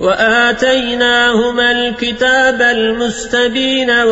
وآتيناهما الكتاب المستبين